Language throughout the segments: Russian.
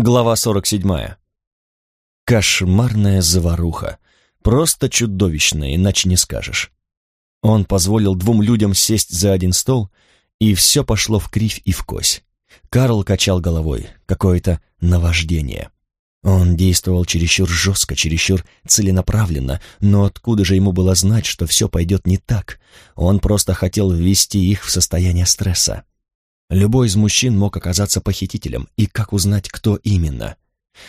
Глава 47. Кошмарная заваруха. Просто чудовищная, иначе не скажешь. Он позволил двум людям сесть за один стол, и все пошло в кривь и в кось. Карл качал головой. Какое-то наваждение. Он действовал чересчур жестко, чересчур целенаправленно, но откуда же ему было знать, что все пойдет не так? Он просто хотел ввести их в состояние стресса. Любой из мужчин мог оказаться похитителем, и как узнать, кто именно?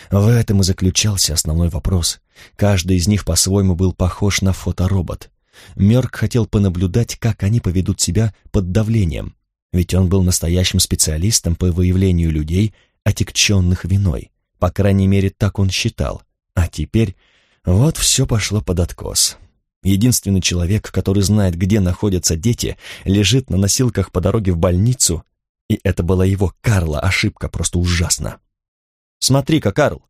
В этом и заключался основной вопрос. Каждый из них по-своему был похож на фоторобот. Мерк хотел понаблюдать, как они поведут себя под давлением, ведь он был настоящим специалистом по выявлению людей, отягченных виной. По крайней мере, так он считал. А теперь вот все пошло под откос. Единственный человек, который знает, где находятся дети, лежит на носилках по дороге в больницу и это была его, Карла, ошибка, просто ужасно. «Смотри-ка, Карл!»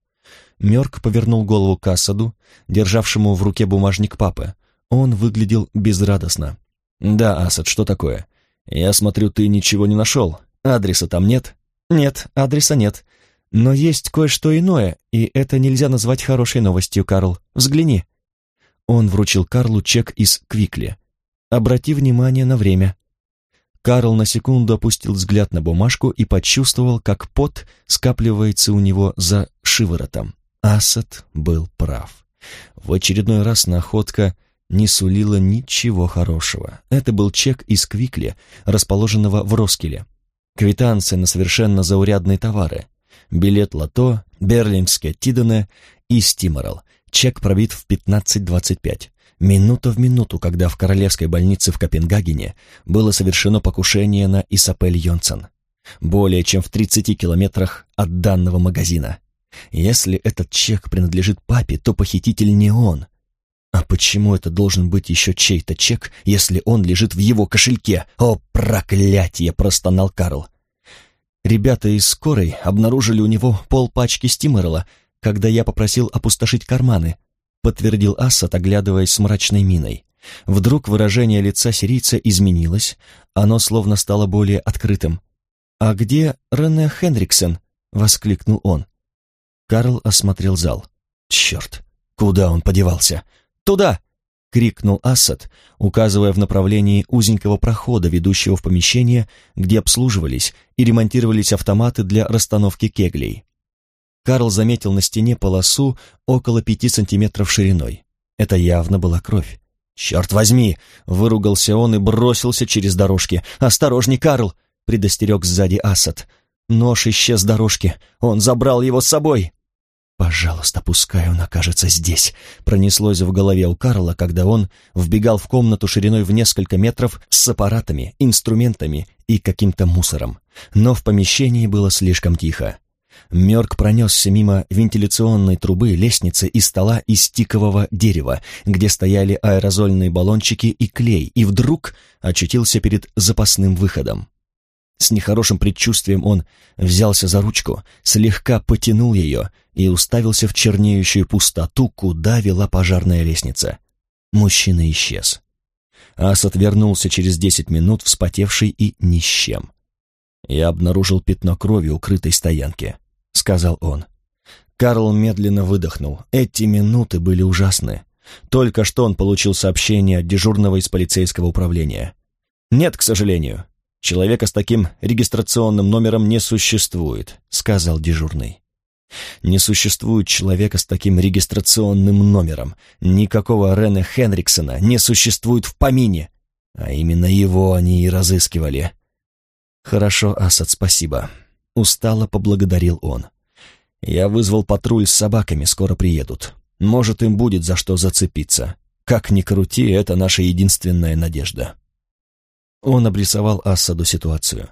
Мёрк повернул голову к Асаду, державшему в руке бумажник папы. Он выглядел безрадостно. «Да, Асад, что такое? Я смотрю, ты ничего не нашел. Адреса там нет?» «Нет, адреса нет. Но есть кое-что иное, и это нельзя назвать хорошей новостью, Карл. Взгляни». Он вручил Карлу чек из Квикли. «Обрати внимание на время. Карл на секунду опустил взгляд на бумажку и почувствовал, как пот скапливается у него за шиворотом. Асад был прав. В очередной раз находка не сулила ничего хорошего. Это был чек из Квикли, расположенного в Роскеле. Квитанция на совершенно заурядные товары. Билет лото, берлинские Тидене и Стиморал. Чек пробит в 15.25 минута в минуту, когда в королевской больнице в Копенгагене было совершено покушение на Исапель Йонсен, более чем в 30 километрах от данного магазина. Если этот чек принадлежит папе, то похититель не он. А почему это должен быть еще чей-то чек, если он лежит в его кошельке? О, проклятие! простонал Карл. Ребята из скорой обнаружили у него полпачки стимерла, когда я попросил опустошить карманы, подтвердил Ассад, оглядываясь с мрачной миной. Вдруг выражение лица сирийца изменилось, оно словно стало более открытым. «А где Рене Хендриксен?» — воскликнул он. Карл осмотрел зал. «Черт, куда он подевался?» «Туда!» — крикнул Ассад, указывая в направлении узенького прохода, ведущего в помещение, где обслуживались и ремонтировались автоматы для расстановки кеглей. Карл заметил на стене полосу около пяти сантиметров шириной. Это явно была кровь. «Черт возьми!» — выругался он и бросился через дорожки. «Осторожней, Карл!» — предостерег сзади Асад. Нож исчез с дорожки. Он забрал его с собой. «Пожалуйста, пускай он окажется здесь», — пронеслось в голове у Карла, когда он вбегал в комнату шириной в несколько метров с аппаратами, инструментами и каким-то мусором. Но в помещении было слишком тихо. Мёрк пронесся мимо вентиляционной трубы, лестницы и стола из тикового дерева, где стояли аэрозольные баллончики и клей, и вдруг очутился перед запасным выходом. С нехорошим предчувствием он взялся за ручку, слегка потянул ее и уставился в чернеющую пустоту, куда вела пожарная лестница. Мужчина исчез. Асад вернулся через десять минут, вспотевший и ни с чем. Я обнаружил пятно крови у крытой стоянки сказал он. Карл медленно выдохнул. Эти минуты были ужасны. Только что он получил сообщение от дежурного из полицейского управления. «Нет, к сожалению. Человека с таким регистрационным номером не существует», — сказал дежурный. «Не существует человека с таким регистрационным номером. Никакого Рене Хенриксона не существует в помине. А именно его они и разыскивали». «Хорошо, Асад, спасибо. Устало поблагодарил он. «Я вызвал патруль с собаками, скоро приедут. Может, им будет за что зацепиться. Как ни крути, это наша единственная надежда». Он обрисовал Ассаду ситуацию.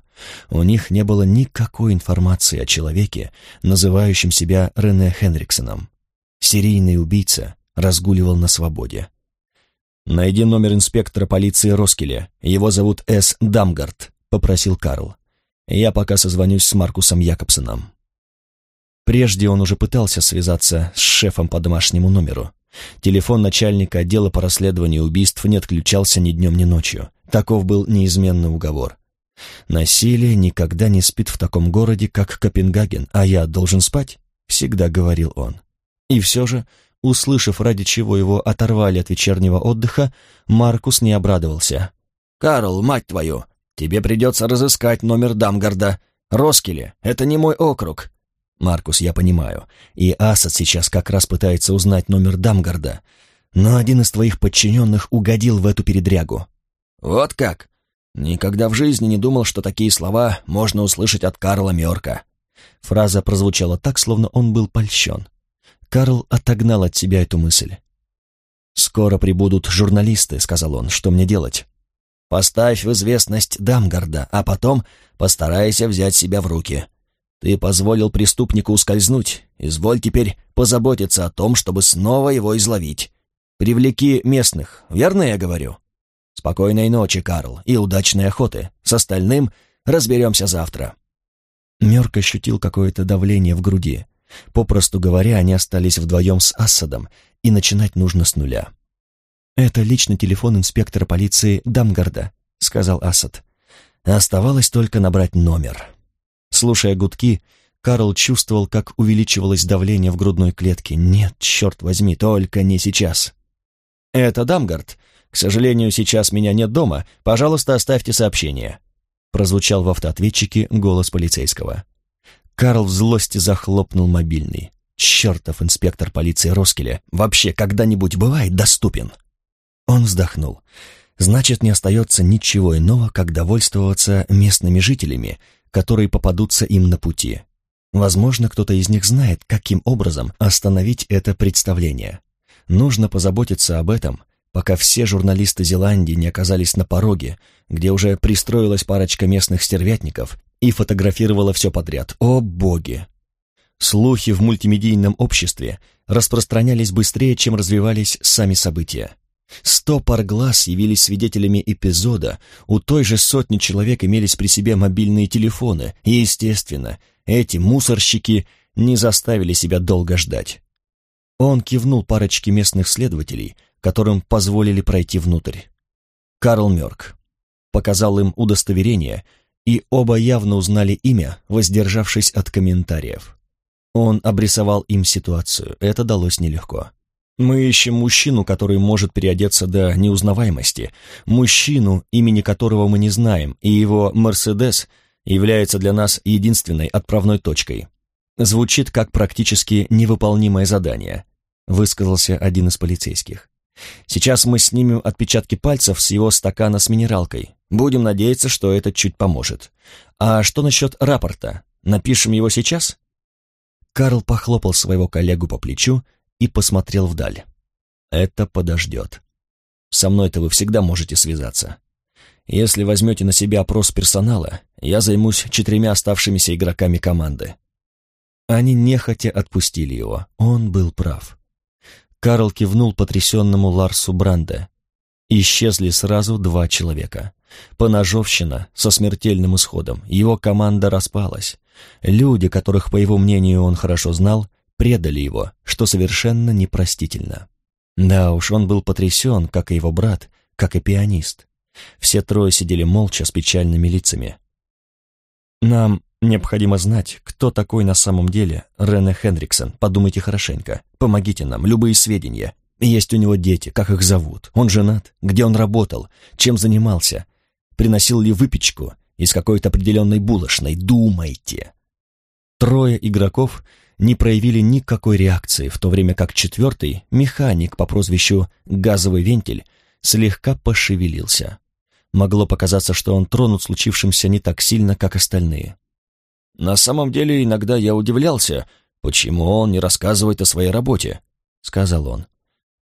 У них не было никакой информации о человеке, называющем себя Рене Хенриксоном. Серийный убийца разгуливал на свободе. «Найди номер инспектора полиции Роскеля. Его зовут С. Дамгард», — попросил Карл. Я пока созвонюсь с Маркусом Якобсоном. Прежде он уже пытался связаться с шефом по домашнему номеру. Телефон начальника отдела по расследованию убийств не отключался ни днем, ни ночью. Таков был неизменный уговор. «Насилие никогда не спит в таком городе, как Копенгаген, а я должен спать», — всегда говорил он. И все же, услышав, ради чего его оторвали от вечернего отдыха, Маркус не обрадовался. «Карл, мать твою, тебе придется разыскать номер Дамгарда. Роскеле, это не мой округ». «Маркус, я понимаю, и Асад сейчас как раз пытается узнать номер Дамгарда, но один из твоих подчиненных угодил в эту передрягу». «Вот как? Никогда в жизни не думал, что такие слова можно услышать от Карла Мёрка». Фраза прозвучала так, словно он был польщен. Карл отогнал от себя эту мысль. «Скоро прибудут журналисты», — сказал он. «Что мне делать?» «Поставь в известность Дамгарда, а потом постарайся взять себя в руки. Ты позволил преступнику ускользнуть. Изволь теперь позаботиться о том, чтобы снова его изловить. Привлеки местных, верно я говорю?» Спокойной ночи, Карл, и удачной охоты. С остальным разберемся завтра». Мёрк ощутил какое-то давление в груди. Попросту говоря, они остались вдвоем с Ассадом, и начинать нужно с нуля. «Это личный телефон инспектора полиции Дамгарда», — сказал Асад. Оставалось только набрать номер. Слушая гудки, Карл чувствовал, как увеличивалось давление в грудной клетке. «Нет, черт возьми, только не сейчас». «Это Дамгард. К сожалению, сейчас меня нет дома. Пожалуйста, оставьте сообщение». Прозвучал в автоответчике голос полицейского. Карл в злости захлопнул мобильный. «Чертов инспектор полиции Роскеля вообще когда-нибудь бывает доступен?» Он вздохнул. «Значит, не остается ничего иного, как довольствоваться местными жителями, которые попадутся им на пути. Возможно, кто-то из них знает, каким образом остановить это представление. Нужно позаботиться об этом, пока все журналисты Зеландии не оказались на пороге, где уже пристроилась парочка местных стервятников и фотографировала все подряд. О боги! Слухи в мультимедийном обществе распространялись быстрее, чем развивались сами события. Сто пар глаз явились свидетелями эпизода, у той же сотни человек имелись при себе мобильные телефоны, и, естественно, эти мусорщики не заставили себя долго ждать. Он кивнул парочке местных следователей, которым позволили пройти внутрь. Карл Мёрк показал им удостоверение, и оба явно узнали имя, воздержавшись от комментариев. Он обрисовал им ситуацию, это далось нелегко. Мы ищем мужчину, который может переодеться до неузнаваемости, мужчину, имени которого мы не знаем, и его «Мерседес» является для нас единственной отправной точкой. Звучит как практически невыполнимое задание, высказался один из полицейских. Сейчас мы снимем отпечатки пальцев с его стакана с минералкой. Будем надеяться, что это чуть поможет. А что насчет рапорта? Напишем его сейчас?» Карл похлопал своего коллегу по плечу и посмотрел вдаль. «Это подождет. Со мной-то вы всегда можете связаться. Если возьмете на себя опрос персонала, я займусь четырьмя оставшимися игроками команды». Они нехотя отпустили его. Он был прав. Карл кивнул потрясенному Ларсу Бранде. Исчезли сразу два человека. Поножовщина со смертельным исходом. Его команда распалась. Люди, которых, по его мнению, он хорошо знал, предали его, что совершенно непростительно. Да уж, он был потрясен, как и его брат, как и пианист. Все трое сидели молча с печальными лицами. «Нам Необходимо знать, кто такой на самом деле Рене Хендриксон. Подумайте хорошенько. Помогите нам, любые сведения. Есть у него дети, как их зовут? Он женат? Где он работал? Чем занимался? Приносил ли выпечку из какой-то определенной булочной? Думайте. Трое игроков не проявили никакой реакции, в то время как четвертый, механик по прозвищу «газовый вентиль», слегка пошевелился. Могло показаться, что он тронут случившимся не так сильно, как остальные. На самом деле, иногда я удивлялся, почему он не рассказывает о своей работе, — сказал он.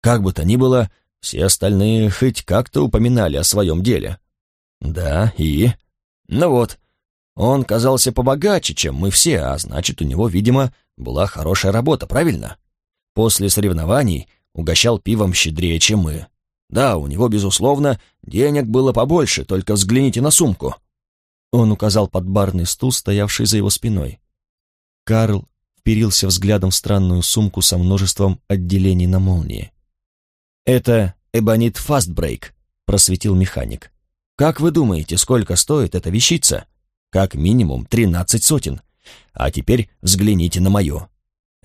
Как бы то ни было, все остальные хоть как-то упоминали о своем деле. Да, и... Ну вот, он казался побогаче, чем мы все, а значит, у него, видимо, была хорошая работа, правильно? После соревнований угощал пивом щедрее, чем мы. Да, у него, безусловно, денег было побольше, только взгляните на сумку. Он указал под барный стул, стоявший за его спиной. Карл вперился взглядом в странную сумку со множеством отделений на молнии. «Это Эбонит Фастбрейк», — просветил механик. Как вы думаете, сколько стоит эта вещица? Как минимум тринадцать сотен. А теперь взгляните на мою.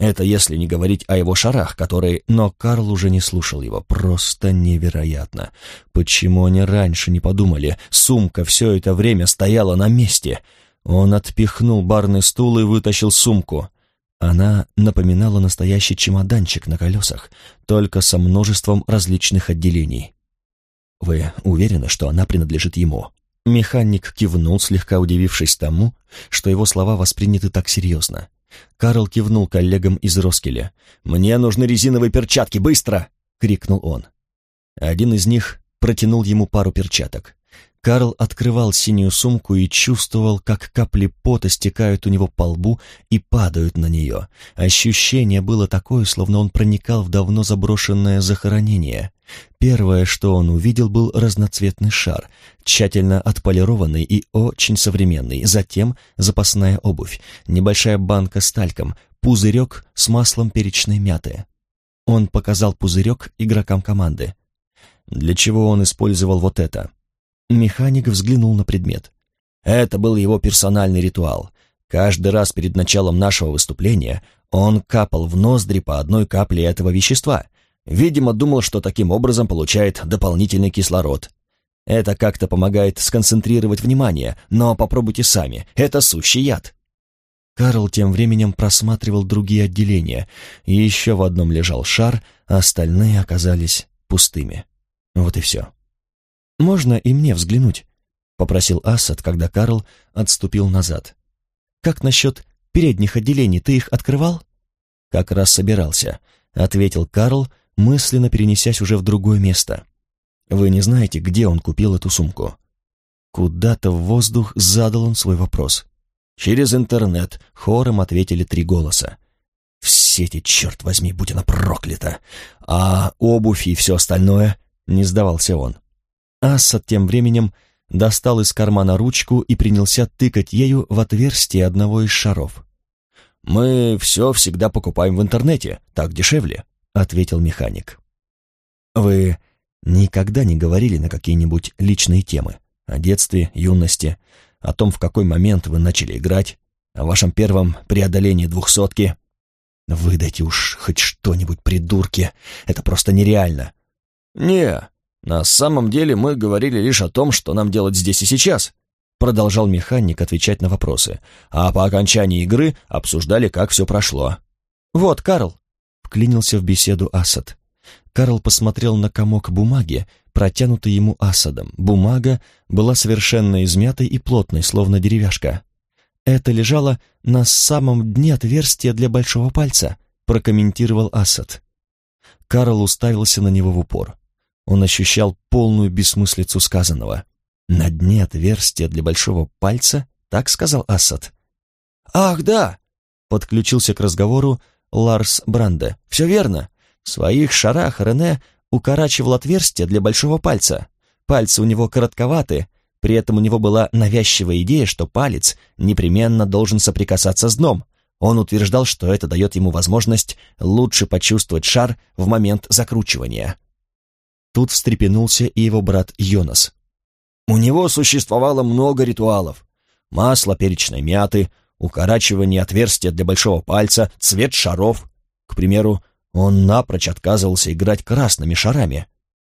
Это если не говорить о его шарах, которые... Но Карл уже не слушал его. Просто невероятно. Почему они раньше не подумали? Сумка все это время стояла на месте. Он отпихнул барный стул и вытащил сумку. Она напоминала настоящий чемоданчик на колесах, только со множеством различных отделений. «Вы уверены, что она принадлежит ему?» Механик кивнул, слегка удивившись тому, что его слова восприняты так серьезно. Карл кивнул коллегам из Роскеля. «Мне нужны резиновые перчатки, быстро!» — крикнул он. Один из них протянул ему пару перчаток. Карл открывал синюю сумку и чувствовал, как капли пота стекают у него по лбу и падают на нее. Ощущение было такое, словно он проникал в давно заброшенное захоронение. Первое, что он увидел, был разноцветный шар, тщательно отполированный и очень современный. Затем запасная обувь, небольшая банка с тальком, пузырек с маслом перечной мяты. Он показал пузырек игрокам команды. Для чего он использовал вот это? Механик взглянул на предмет. Это был его персональный ритуал. Каждый раз перед началом нашего выступления он капал в ноздри по одной капле этого вещества. Видимо, думал, что таким образом получает дополнительный кислород. Это как-то помогает сконцентрировать внимание, но попробуйте сами, это сущий яд. Карл тем временем просматривал другие отделения, еще в одном лежал шар, а остальные оказались пустыми. Вот и все. «Можно и мне взглянуть?» — попросил Асад, когда Карл отступил назад. «Как насчет передних отделений? Ты их открывал?» «Как раз собирался», — ответил Карл, мысленно перенесясь уже в другое место. «Вы не знаете, где он купил эту сумку?» Куда-то в воздух задал он свой вопрос. «Через интернет», — хором ответили три голоса. «В сети, черт возьми, будь она проклята! А обувь и все остальное?» — не сдавался он. Асад тем временем достал из кармана ручку и принялся тыкать ею в отверстие одного из шаров. «Мы все всегда покупаем в интернете, так дешевле», — ответил механик. «Вы никогда не говорили на какие-нибудь личные темы? О детстве, юности, о том, в какой момент вы начали играть, о вашем первом преодолении двухсотки?» «Выдайте уж хоть что-нибудь, придурки, это просто нереально». «Не, «На самом деле мы говорили лишь о том, что нам делать здесь и сейчас», продолжал механик отвечать на вопросы, а по окончании игры обсуждали, как все прошло. «Вот, Карл», — вклинился в беседу Асад. Карл посмотрел на комок бумаги, протянутый ему Асадом. Бумага была совершенно измятой и плотной, словно деревяшка. «Это лежало на самом дне отверстия для большого пальца», — прокомментировал Асад. Карл уставился на него в упор. Он ощущал полную бессмыслицу сказанного. «На дне отверстия для большого пальца?» — так сказал Асад. «Ах, да!» — подключился к разговору Ларс Бранде. «Все верно. В своих шарах Рене укорачивал отверстие для большого пальца. Пальцы у него коротковаты, при этом у него была навязчивая идея, что палец непременно должен соприкасаться с дном. Он утверждал, что это дает ему возможность лучше почувствовать шар в момент закручивания. Тут встрепенулся и его брат Йонас. У него существовало много ритуалов. Масло перечной мяты, укорачивание отверстия для большого пальца, цвет шаров. К примеру, он напрочь отказывался играть красными шарами.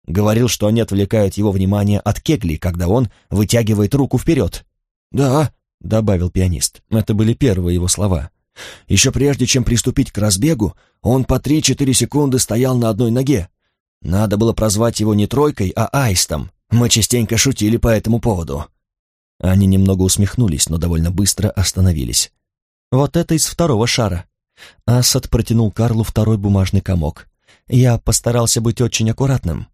Говорил, что они отвлекают его внимание от кегли, когда он вытягивает руку вперед. «Да», — добавил пианист, — это были первые его слова. Еще прежде, чем приступить к разбегу, он по три-четыре секунды стоял на одной ноге, надо было прозвать его не тройкой, а аистом. Мы частенько шутили по этому поводу. Они немного усмехнулись, но довольно быстро остановились. Вот это из второго шара. Асад протянул Карлу второй бумажный комок. Я постарался быть очень аккуратным.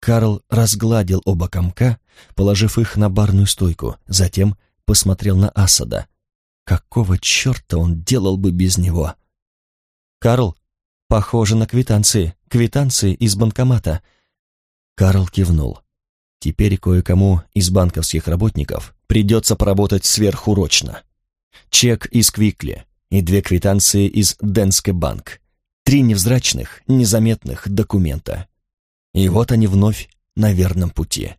Карл разгладил оба комка, положив их на барную стойку, затем посмотрел на Асада. Какого черта он делал бы без него? «Карл, похоже на квитанции квитанции из банкомата». Карл кивнул. «Теперь кое-кому из банковских работников придется поработать сверхурочно. Чек из Квикли и две квитанции из Денske банк. Три невзрачных, незаметных документа. И вот они вновь на верном пути.